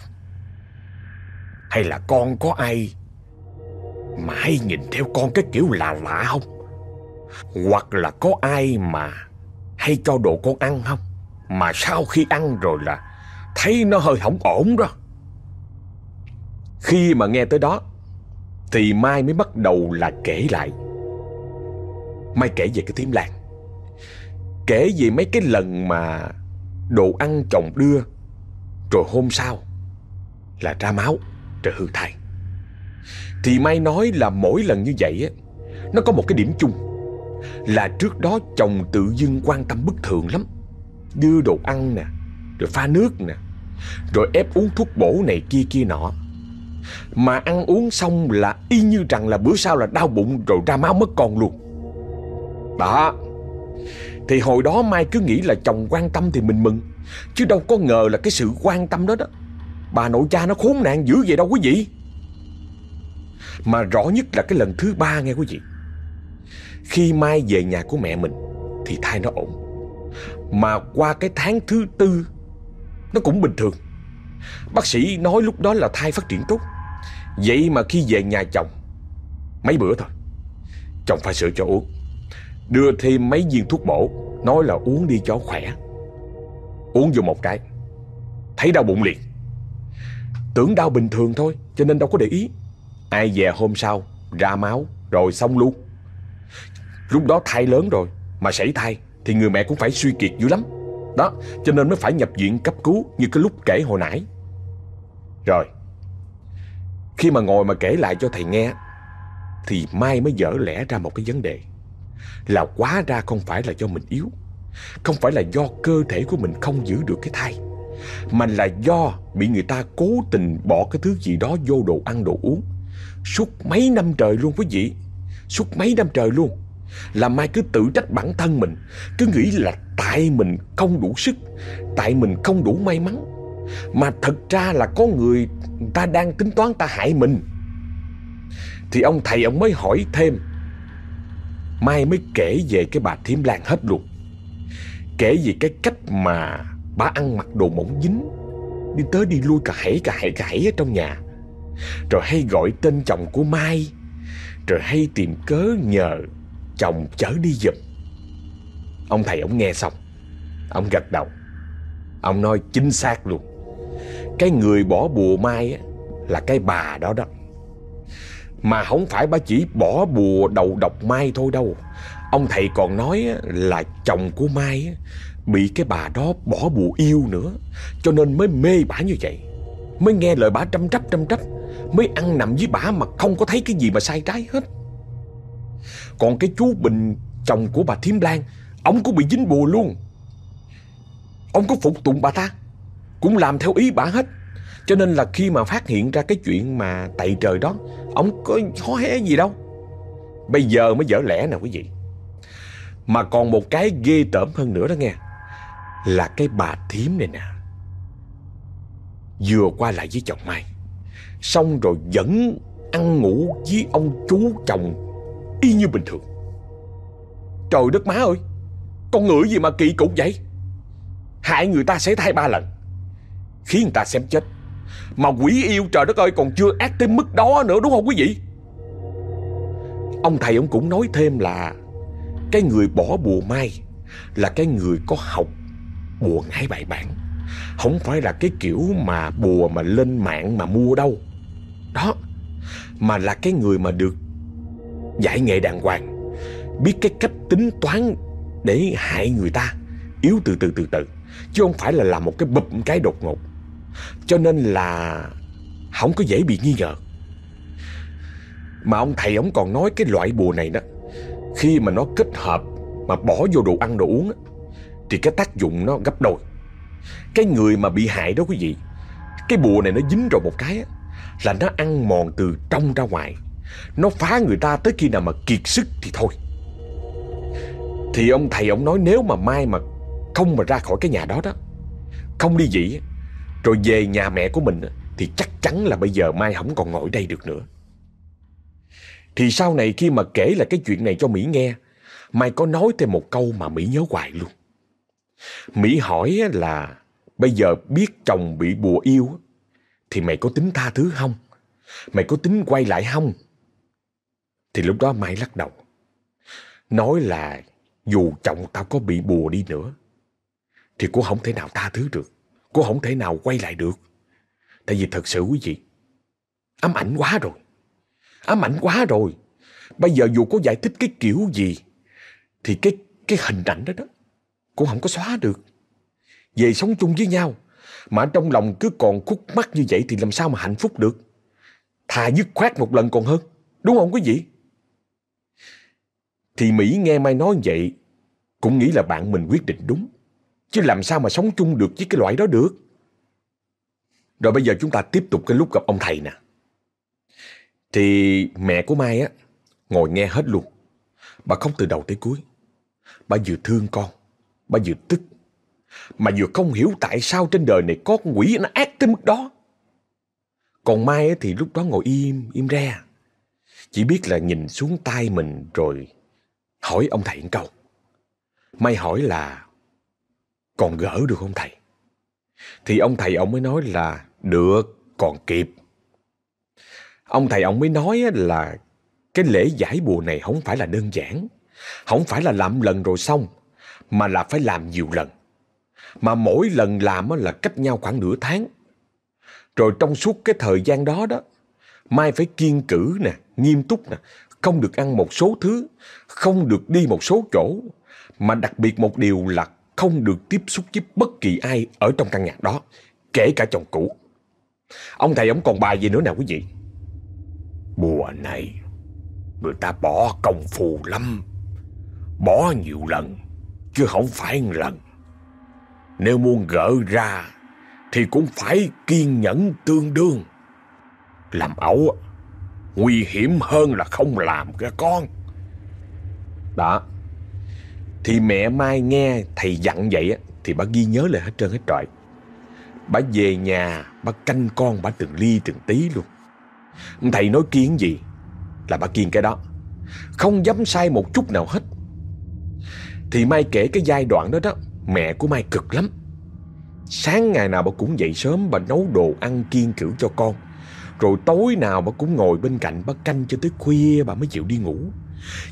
Hay là con có ai mà hay nhìn theo con cái kiểu lạ lạ không? Hoặc là có ai mà Hay cho đồ con ăn không? Mà sau khi ăn rồi là Thấy nó hơi không ổn đó. Khi mà nghe tới đó, Thì Mai mới bắt đầu là kể lại. Mai kể về cái thím làng. Kể về mấy cái lần mà Đồ ăn chồng đưa, Rồi hôm sau Là ra máu rồi hư thai. Thì Mai nói là mỗi lần như vậy á, Nó có một cái điểm chung, Là trước đó chồng tự dưng quan tâm bất thường lắm. Đưa đồ ăn nè, Rồi pha nước nè, Rồi ép uống thuốc bổ này kia kia nọ. Mà ăn uống xong là y như rằng là bữa sau là đau bụng Rồi ra máu mất con luôn. Đó. Thì hồi đó Mai cứ nghĩ là chồng quan tâm thì mình mừng, Chứ đâu có ngờ là cái sự quan tâm đó đó, Bà nội cha nó khốn nạn dữ vậy đâu quý vị. Mà rõ nhất là cái lần thứ ba nghe quý vị. Khi Mai về nhà của mẹ mình Thì thai nó ổn, Mà qua cái tháng thứ tư Nó cũng bình thường. Bác sĩ nói lúc đó là thai phát triển tốt, Vậy mà khi về nhà chồng, Mấy bữa thôi, Chồng phải sữa cho uống. Đưa thêm mấy viên thuốc bổ, Nói là uống đi cho khỏe. Uống vô một cái, Thấy đau bụng liền. Tưởng đau bình thường thôi, Cho nên đâu có để ý. Ai về hôm sau, Ra máu, Rồi xong luôn. Lúc đó thai lớn rồi, Mà sảy thai, Thì người mẹ cũng phải suy kiệt dữ lắm. Đó, Cho nên mới phải nhập viện cấp cứu Như cái lúc kể hồi nãy. Rồi, Khi mà ngồi mà kể lại cho thầy nghe, Thì Mai mới dở lẽ ra một cái vấn đề. Là quá ra không phải là do mình yếu, Không phải là do cơ thể của mình không giữ được cái thai, mà là do bị người ta cố tình bỏ cái thứ gì đó vô đồ ăn đồ uống. Suốt mấy năm trời luôn quý vị, Suốt mấy năm trời luôn, Là Mai cứ tự trách bản thân mình, Cứ nghĩ là tại mình không đủ sức, Tại mình không đủ may mắn, Mà thật ra là có người ta đang tính toán ta hại mình. Thì ông thầy ông mới hỏi thêm Mai mới kể về cái bà Thiếm Lan hết luôn. Kể về cái cách mà Bà ăn mặc đồ mỏng dính Đi tới đi lui cả hãy cả hãy cả hãy ở trong nhà. Rồi hay gọi tên chồng của Mai Rồi hay tìm cớ nhờ chồng chở đi giùm. Ông thầy ông nghe xong Ông gật đầu. Ông nói chính xác luôn. Cái người bỏ bùa Mai á, là cái bà đó đó. Mà không phải bà chỉ bỏ bùa đầu độc Mai thôi đâu. Ông thầy còn nói là chồng của Mai Bị cái bà đó bỏ bùa yêu nữa, Cho nên mới mê bả như vậy. Mới nghe lời bả trăm trách trăm trách, Mới ăn nằm với bả mà không có thấy cái gì mà sai trái hết. Còn cái chú Bình, Chồng của bà Thiếm Lan, Ông cũng bị dính bùa luôn. Ông có phục tụng bà ta, Cũng làm theo ý bà hết. Cho nên là khi mà phát hiện ra cái chuyện mà tày trời đó Ông có hó hé gì đâu Bây giờ mới dở lẽ nè quý vị Mà còn một cái ghê tởm hơn nữa đó nghe là cái bà thím này nè. Vừa qua lại với chồng Mai, xong rồi vẫn ăn ngủ với ông chú chồng y như bình thường. Trời đất má ơi, con ngựa gì mà kỳ cục vậy? Hại người ta sẽ thay ba lần, khiến người ta xem chết. Mà quỷ yêu trời đất ơi còn chưa ác tới mức đó nữa, đúng không quý vị? Ông thầy ông cũng nói thêm là cái người bỏ bùa mai là cái người có học bùa ngải bài bản. Không phải là cái kiểu mà bùa mà lên mạng mà mua đâu. Đó, Mà là cái người mà được Giải nghệ đàng hoàng, Biết cái cách tính toán Để hại người ta, Yếu từ từ từ từ. Chứ không phải là làm một cái bụp cái đột ngột. Cho nên là Không có dễ bị nghi ngờ. Mà ông thầy ông còn nói cái loại bùa này đó, Khi mà nó kết hợp Mà bỏ vô đồ ăn đồ uống thì cái tác dụng nó gấp đôi. Cái người mà bị hại đó quý vị, Cái bùa này nó dính rồi một cái Là nó ăn mòn từ trong ra ngoài. Nó phá người ta tới khi nào mà kiệt sức thì thôi. Thì ông thầy ông nói nếu mà mai mà Không mà ra khỏi cái nhà đó đó, Không đi dị rồi về nhà mẹ của mình Thì chắc chắn là bây giờ mai không còn ngồi đây được nữa Thì sau này khi mà kể lại cái chuyện này cho Mỹ nghe Mai có nói thêm một câu mà Mỹ nhớ hoài luôn Mỹ hỏi là bây giờ biết chồng bị bùa yêu thì mày có tính tha thứ không? Mày có tính quay lại không? Thì lúc đó Mai lắc đầu. Nói là dù chồng tao có bị bùa đi nữa, thì cũng không thể nào tha thứ được. Cô không thể nào quay lại được. Tại vì thật sự quý vị, ám ảnh quá rồi. Ám ảnh quá rồi. Bây giờ dù có giải thích cái kiểu gì, thì cái cái hình ảnh đó đó, cũng không có xóa được. Về sống chung với nhau, mà trong lòng cứ còn khúc mắc như vậy thì làm sao mà hạnh phúc được. Thà dứt khoát một lần còn hơn. Đúng không quý vị? Thì Mỹ nghe Mai nói vậy, cũng nghĩ là bạn mình quyết định đúng. Chứ làm sao mà sống chung được với cái loại đó được. Rồi bây giờ chúng ta tiếp tục cái lúc gặp ông thầy nè. Thì mẹ của Mai á, ngồi nghe hết luôn. Bà khóc từ đầu tới cuối. Bà vừa thương con, bà vừa tức. Mà vừa không hiểu tại sao trên đời này có con quỷ nó ác tới mức đó. Còn Mai thì lúc đó ngồi im, im re. Chỉ biết là nhìn xuống tay mình rồi hỏi ông thầy một câu. Mai hỏi là còn gỡ được không thầy? Thì ông thầy ông mới nói là được, còn kịp. Ông thầy ông mới nói là cái lễ giải bùa này không phải là đơn giản. Không phải là làm lần rồi xong, mà là phải làm nhiều lần. Mà mỗi lần làm là cách nhau khoảng nửa tháng. Rồi trong suốt cái thời gian đó đó, Mai phải kiên cử nè, nghiêm túc nè, không được ăn một số thứ, không được đi một số chỗ, mà đặc biệt một điều là không được tiếp xúc với bất kỳ ai ở trong căn nhà đó, kể cả chồng cũ. Ông thầy ông còn bài gì nữa nào quý vị? Bùa này, người ta bỏ công phu lắm, bỏ nhiều lần, chứ không phải một lần. Nếu muốn gỡ ra, thì cũng phải kiên nhẫn tương đương. Làm ẩu nguy hiểm hơn là không làm cái con. Đó. Thì mẹ Mai nghe thầy dặn vậy thì bà ghi nhớ lại hết trơn hết trọi. Bà về nhà, bà canh con bà từng ly từng tí luôn. Thầy nói kiên gì là bà kiên cái đó. Không dám sai một chút nào hết. Thì Mai kể cái giai đoạn đó đó, mẹ của Mai cực lắm. Sáng ngày nào bà cũng dậy sớm bà nấu đồ ăn kiên cửu cho con. Rồi tối nào bà cũng ngồi bên cạnh bà canh cho tới khuya bà mới chịu đi ngủ.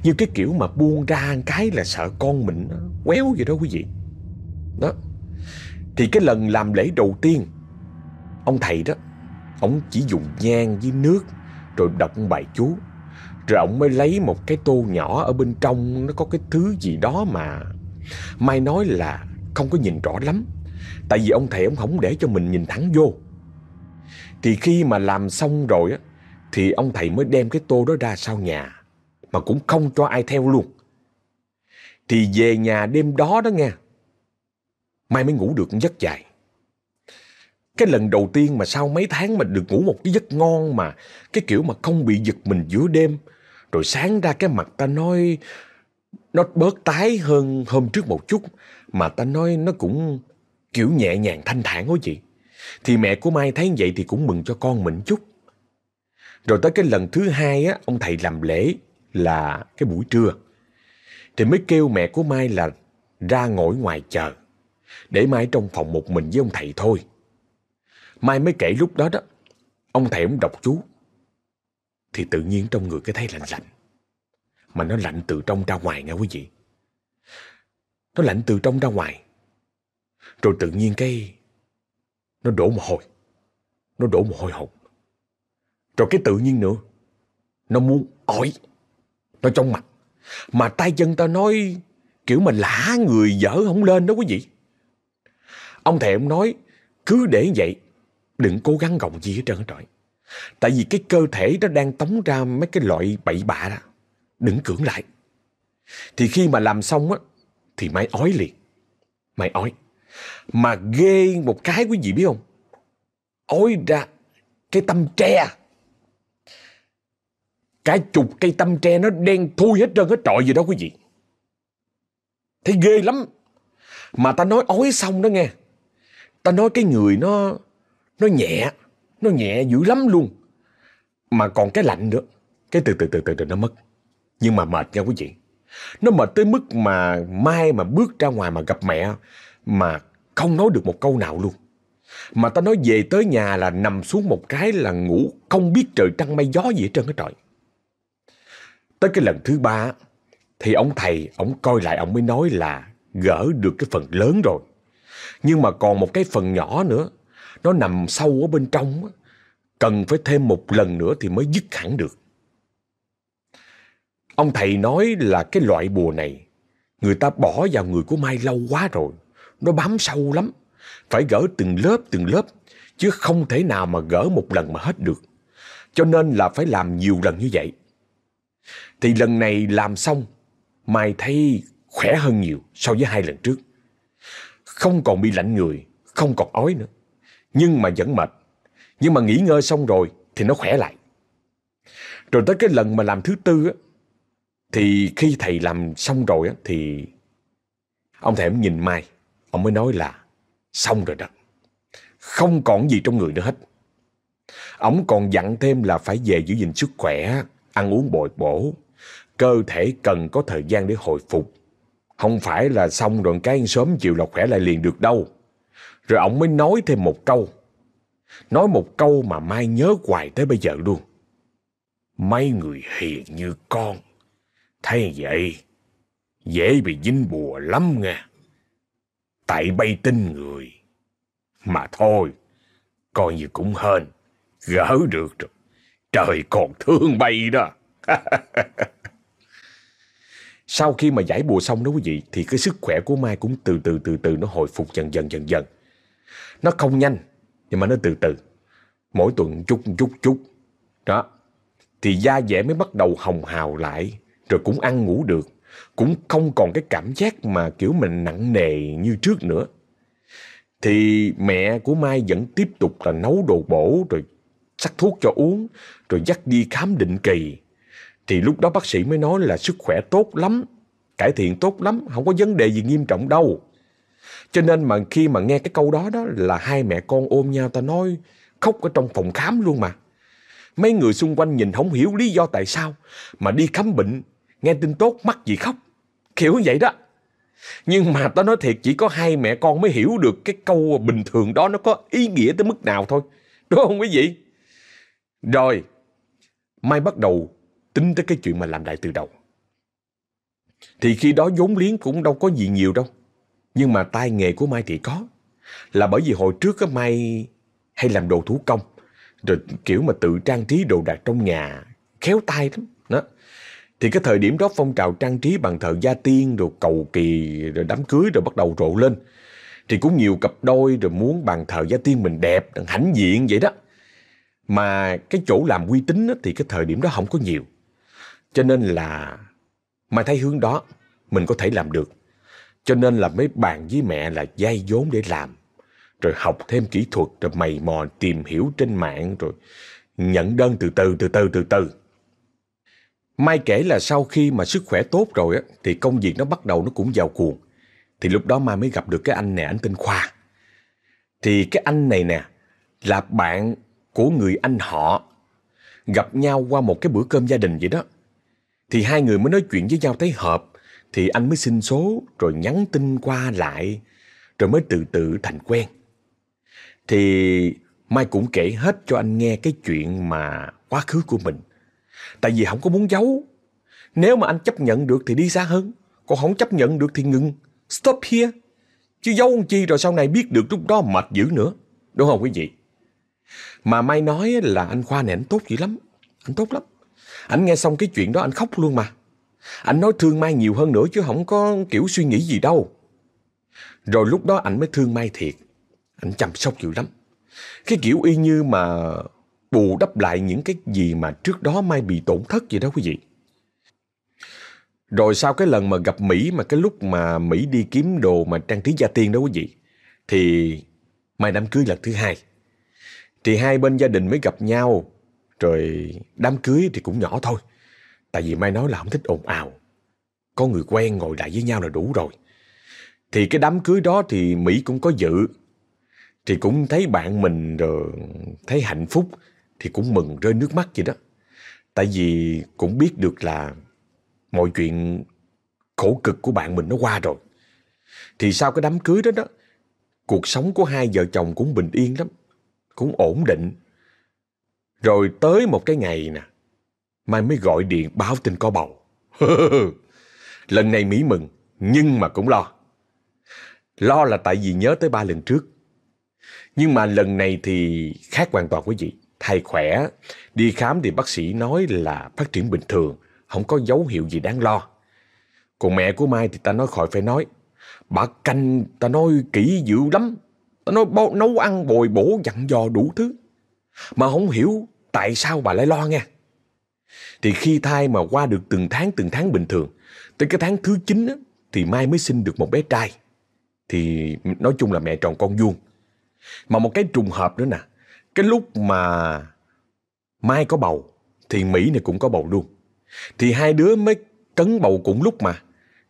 Như cái kiểu mà buông ra cái là sợ con mình nó quéo vậy đó quý vị. Đó. Thì cái lần làm lễ đầu tiên, ông thầy đó, ông chỉ dùng nhang với nước rồi đọc bài chú. Rồi ông mới lấy một cái tô nhỏ ở bên trong nó có cái thứ gì đó mà Mai nói là không có nhìn rõ lắm. Tại vì ông thầy ông không để cho mình nhìn thẳng vô. Thì khi mà làm xong rồi á, thì ông thầy mới đem cái tô đó ra sau nhà, mà cũng không cho ai theo luôn. Thì về nhà đêm đó đó nghe, mai mới ngủ được giấc dài. Cái lần đầu tiên mà sau mấy tháng mà được ngủ một cái giấc ngon mà cái kiểu mà không bị giật mình giữa đêm. Rồi sáng ra cái mặt ta nói nó bớt tái hơn hôm trước một chút mà ta nói nó cũng kiểu nhẹ nhàng thanh thản quá chị. Thì mẹ của Mai thấy vậy thì cũng mừng cho con mình chút. Rồi tới cái lần thứ hai á, ông thầy làm lễ là cái buổi trưa. Thì mới kêu mẹ của Mai là ra ngồi ngoài chờ. Để Mai trong phòng một mình với ông thầy thôi. Mai mới kể lúc đó đó, ông thầy ông đọc chú. Thì tự nhiên trong người cái thấy lạnh lạnh. Mà nó lạnh từ trong ra ngoài nghe quý vị. Nó lạnh từ trong ra ngoài. Rồi tự nhiên cái nó đổ mồ hôi. Nó đổ mồ hôi hột. Rồi cái tự nhiên nữa. Nó muốn ỏi. Nó trong mặt. Mà tay chân ta nói kiểu mà lã người dở không lên đó quý vị. Ông thầy ông nói cứ để vậy. Đừng cố gắng gồng gì hết trơn trời. Tại vì cái cơ thể nó đang tống ra mấy cái loại bậy bạ đó. Đừng cưỡng lại. Thì khi mà làm xong á, thì mày ói liền. Mày ói. Mà ghê một cái quý vị biết không? Ôi ra cái tâm tre. Cái chục cây tăm tre nó đen thui hết trơn hết trọi gì đó quý vị. Thấy ghê lắm. Mà ta nói ói xong đó nghe. Ta nói cái người nó nó nhẹ, nó nhẹ dữ lắm luôn. Mà còn cái lạnh nữa, cái từ từ từ từ từ nó mất. Nhưng mà mệt nha quý vị. Nó mệt tới mức mà mai mà bước ra ngoài mà gặp mẹ mà không nói được một câu nào luôn. Mà ta nói về tới nhà là nằm xuống một cái là ngủ không biết trời trăng mây gió gì hết trơn hết trời. Tới cái lần thứ ba thì ông thầy, ông coi lại ông mới nói là gỡ được cái phần lớn rồi. Nhưng mà còn một cái phần nhỏ nữa, nó nằm sâu ở bên trong, cần phải thêm một lần nữa thì mới dứt hẳn được. Ông thầy nói là cái loại bùa này, người ta bỏ vào người của Mai lâu quá rồi, nó bám sâu lắm, phải gỡ từng lớp từng lớp, chứ không thể nào mà gỡ một lần mà hết được. Cho nên là phải làm nhiều lần như vậy. Thì lần này làm xong, Mai thấy khỏe hơn nhiều so với hai lần trước. Không còn bị lạnh người, không còn ói nữa. Nhưng mà vẫn mệt. Nhưng mà nghỉ ngơi xong rồi thì nó khỏe lại. Rồi tới cái lần mà làm thứ tư á, thì khi thầy làm xong rồi á, thì ông thầy ông nhìn Mai, ông mới nói là xong rồi đó. Không còn gì trong người nữa hết. Ông còn dặn thêm là phải về giữ gìn sức khỏe, ăn uống bồi bổ. Cơ thể cần có thời gian để hồi phục. Không phải là xong rồi cái sớm chiều là khỏe lại liền được đâu. Rồi ông mới nói thêm một câu. Nói một câu mà Mai nhớ hoài tới bây giờ luôn. Mấy người hiền như con. Thấy vậy, dễ bị dính bùa lắm nha. Tại bay tin người. Mà thôi, coi như cũng hên, gỡ được rồi. Trời còn thương bay đó. <laughs> Sau khi mà giải bùa xong đó quý vị, thì cái sức khỏe của Mai cũng từ từ từ từ nó hồi phục dần dần dần dần. Nó không nhanh, nhưng mà nó từ từ. Mỗi tuần chút chút chút. Đó. Thì da dẻ mới bắt đầu hồng hào lại, rồi cũng ăn ngủ được. Cũng không còn cái cảm giác mà kiểu mình nặng nề như trước nữa. Thì mẹ của Mai vẫn tiếp tục là nấu đồ bổ rồi sắc thuốc cho uống, rồi dắt đi khám định kỳ. Thì lúc đó bác sĩ mới nói là sức khỏe tốt lắm, cải thiện tốt lắm, không có vấn đề gì nghiêm trọng đâu. Cho nên mà khi mà nghe cái câu đó đó là hai mẹ con ôm nhau ta nói khóc ở trong phòng khám luôn mà. Mấy người xung quanh nhìn không hiểu lý do tại sao mà đi khám bệnh, nghe tin tốt mắc gì khóc. Kiểu vậy đó. Nhưng mà tao nói thiệt chỉ có hai mẹ con mới hiểu được cái câu bình thường đó nó có ý nghĩa tới mức nào thôi. Đúng không quý vị? Rồi, Mai bắt đầu tính tới cái chuyện mà làm lại từ đầu. Thì khi đó vốn liếng cũng đâu có gì nhiều đâu. Nhưng mà tay nghề của Mai thì có. Là bởi vì hồi trước á Mai hay làm đồ thủ công. Rồi kiểu mà tự trang trí đồ đạc trong nhà. Khéo tay lắm. Đó. Thì cái thời điểm đó phong trào trang trí bằng thờ gia tiên, rồi cầu kỳ, rồi đám cưới rồi bắt đầu rộ lên. Thì cũng nhiều cặp đôi rồi muốn bàn thờ gia tiên mình đẹp, hãnh diện vậy đó. Mà cái chỗ làm uy tín thì cái thời điểm đó không có nhiều. Cho nên là mà thấy hướng đó mình có thể làm được. Cho nên là mới bàn với mẹ là dây vốn để làm. Rồi học thêm kỹ thuật, rồi mày mò tìm hiểu trên mạng, rồi nhận đơn từ từ, từ từ, từ từ. Mai kể là sau khi mà sức khỏe tốt rồi á, thì công việc nó bắt đầu nó cũng vào cuồng. Thì lúc đó Mai mới gặp được cái anh nè, anh tên Khoa. Thì cái anh này nè, là bạn của người anh họ. Gặp nhau qua một cái bữa cơm gia đình vậy đó. Thì hai người mới nói chuyện với nhau thấy hợp. Thì anh mới xin số, rồi nhắn tin qua lại, rồi mới từ từ thành quen. Thì Mai cũng kể hết cho anh nghe cái chuyện mà quá khứ của mình. Tại vì không có muốn giấu. Nếu mà anh chấp nhận được thì đi xa hơn. Còn không chấp nhận được thì ngừng. Stop here. Chứ giấu ông chi rồi sau này biết được lúc đó mệt dữ nữa. Đúng không quý vị? Mà Mai nói là anh Khoa này anh tốt dữ lắm. Anh tốt lắm. Anh nghe xong cái chuyện đó anh khóc luôn mà. Anh nói thương Mai nhiều hơn nữa chứ không có kiểu suy nghĩ gì đâu. Rồi lúc đó anh mới thương Mai thiệt. Anh chăm sóc dữ lắm. Cái kiểu y như mà bù đắp lại những cái gì mà trước đó Mai bị tổn thất vậy đó quý vị. Rồi sau cái lần mà gặp Mỹ mà cái lúc mà Mỹ đi kiếm đồ mà trang trí gia tiên đó quý vị, thì Mai đám cưới lần thứ hai. Thì hai bên gia đình mới gặp nhau, rồi đám cưới thì cũng nhỏ thôi. Tại vì Mai nói là không thích ồn ào. Có người quen ngồi lại với nhau là đủ rồi. Thì cái đám cưới đó thì Mỹ cũng có dự. Thì cũng thấy bạn mình rồi thấy hạnh phúc thì cũng mừng rơi nước mắt vậy đó. Tại vì cũng biết được là mọi chuyện khổ cực của bạn mình nó qua rồi. Thì sau cái đám cưới đó đó, cuộc sống của hai vợ chồng cũng bình yên lắm, cũng ổn định. Rồi tới một cái ngày nè, Mai mới gọi điện báo tin có bầu. <laughs> lần này Mỹ mừng, nhưng mà cũng lo. Lo là tại vì nhớ tới ba lần trước. Nhưng mà lần này thì khác hoàn toàn quý vị. Thầy khỏe, đi khám thì bác sĩ nói là phát triển bình thường, không có dấu hiệu gì đáng lo. Còn mẹ của Mai thì ta nói khỏi phải nói. Bà canh ta nói kỹ dữ lắm. Tao nói bao, nấu ăn bồi bổ dặn dò đủ thứ. Mà không hiểu tại sao bà lại lo nha. Thì khi thai mà qua được từng tháng từng tháng bình thường, tới cái tháng thứ 9 á, thì Mai mới sinh được một bé trai. Thì nói chung là mẹ tròn con vuông. Mà một cái trùng hợp nữa nè, cái lúc mà Mai có bầu thì Mỹ này cũng có bầu luôn. Thì hai đứa mới cấn bầu cùng lúc mà.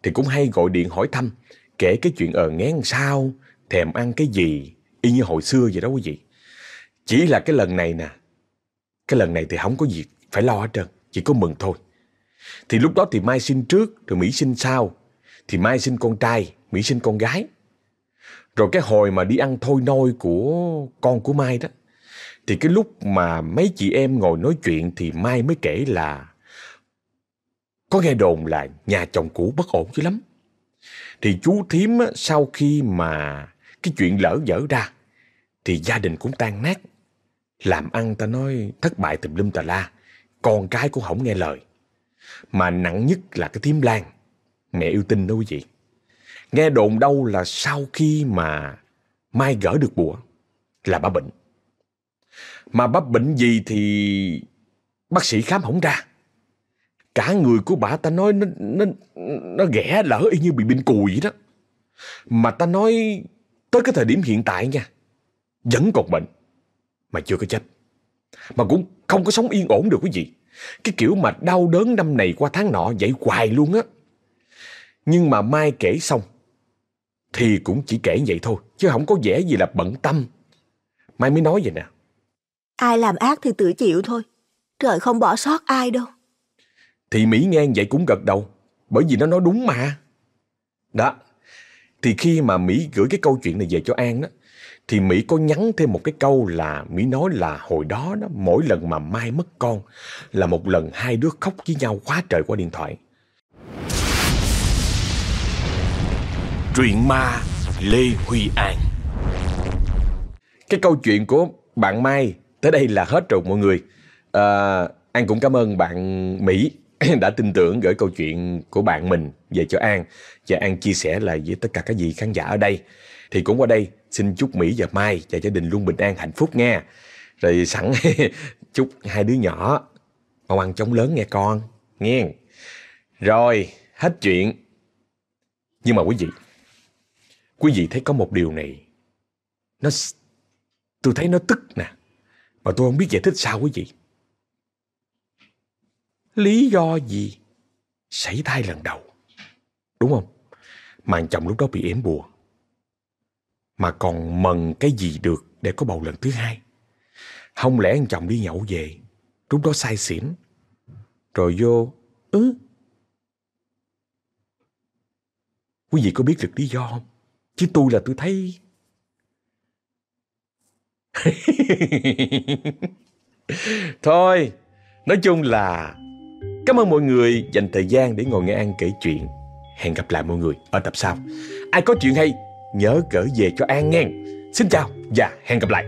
Thì cũng hay gọi điện hỏi thăm, kể cái chuyện ờ ngén sao, thèm ăn cái gì, y như hồi xưa vậy đó quý vị. Chỉ là cái lần này nè, cái lần này thì không có gì phải lo hết trơn, chỉ có mừng thôi. Thì lúc đó thì Mai sinh trước, rồi Mỹ sinh sau. Thì Mai sinh con trai, Mỹ sinh con gái. Rồi cái hồi mà đi ăn thôi nôi của con của Mai đó, thì cái lúc mà mấy chị em ngồi nói chuyện thì Mai mới kể là có nghe đồn là nhà chồng cũ bất ổn chứ lắm. Thì chú thím sau khi mà cái chuyện lỡ dở ra thì gia đình cũng tan nát. Làm ăn ta nói thất bại tùm lum tà la, con cái cũng không nghe lời. Mà nặng nhất là cái thím Lan, mẹ yêu tinh đó quý vị. Nghe đồn đâu là sau khi mà Mai gỡ được bùa là bà bệnh. Mà bà bệnh gì thì bác sĩ khám không ra. Cả người của bà ta nói nó, nó, nó ghẻ lỡ y như bị bệnh cùi vậy đó. Mà ta nói tới cái thời điểm hiện tại nha, vẫn còn bệnh, mà chưa có chết. Mà cũng không có sống yên ổn được quý vị. Cái kiểu mà đau đớn năm này qua tháng nọ vậy hoài luôn á. Nhưng mà Mai kể xong, thì cũng chỉ kể vậy thôi, chứ không có vẻ gì là bận tâm. Mai mới nói vậy nè. Ai làm ác thì tự chịu thôi. Trời không bỏ sót ai đâu. Thì Mỹ nghe vậy cũng gật đầu, bởi vì nó nói đúng mà. Đó, thì khi mà Mỹ gửi cái câu chuyện này về cho An đó, thì Mỹ có nhắn thêm một cái câu là Mỹ nói là hồi đó đó mỗi lần mà Mai mất con là một lần hai đứa khóc với nhau quá trời qua điện thoại. Truyện ma Lê Huy An Cái câu chuyện của bạn Mai tới đây là hết rồi mọi người. À, An cũng cảm ơn bạn Mỹ <coughs> đã tin tưởng gửi câu chuyện của bạn mình về cho An và An chia sẻ lại với tất cả các vị khán giả ở đây. Thì cũng qua đây xin chúc Mỹ và Mai và gia đình luôn bình an hạnh phúc nha. Rồi sẵn <laughs> chúc hai đứa nhỏ mau ăn chóng lớn nghe con, nghe. Rồi, hết chuyện. Nhưng mà quý vị, quý vị thấy có một điều này, nó tôi thấy nó tức nè, mà tôi không biết giải thích sao quý vị. Lý do gì xảy thai lần đầu? Đúng không? Mà chồng lúc đó bị ếm bùa. Mà còn mần cái gì được để có bầu lần thứ hai. Không lẽ anh chồng đi nhậu về, lúc đó say xỉn, rồi vô, ứ. Quý vị có biết được lý do không? Chứ tôi là tôi thấy... <laughs> Thôi, nói chung là Cảm ơn mọi người dành thời gian để ngồi nghe An kể chuyện. Hẹn gặp lại mọi người ở tập sau. Ai có chuyện hay, nhớ gửi về cho An nghe. Xin chào và hẹn gặp lại.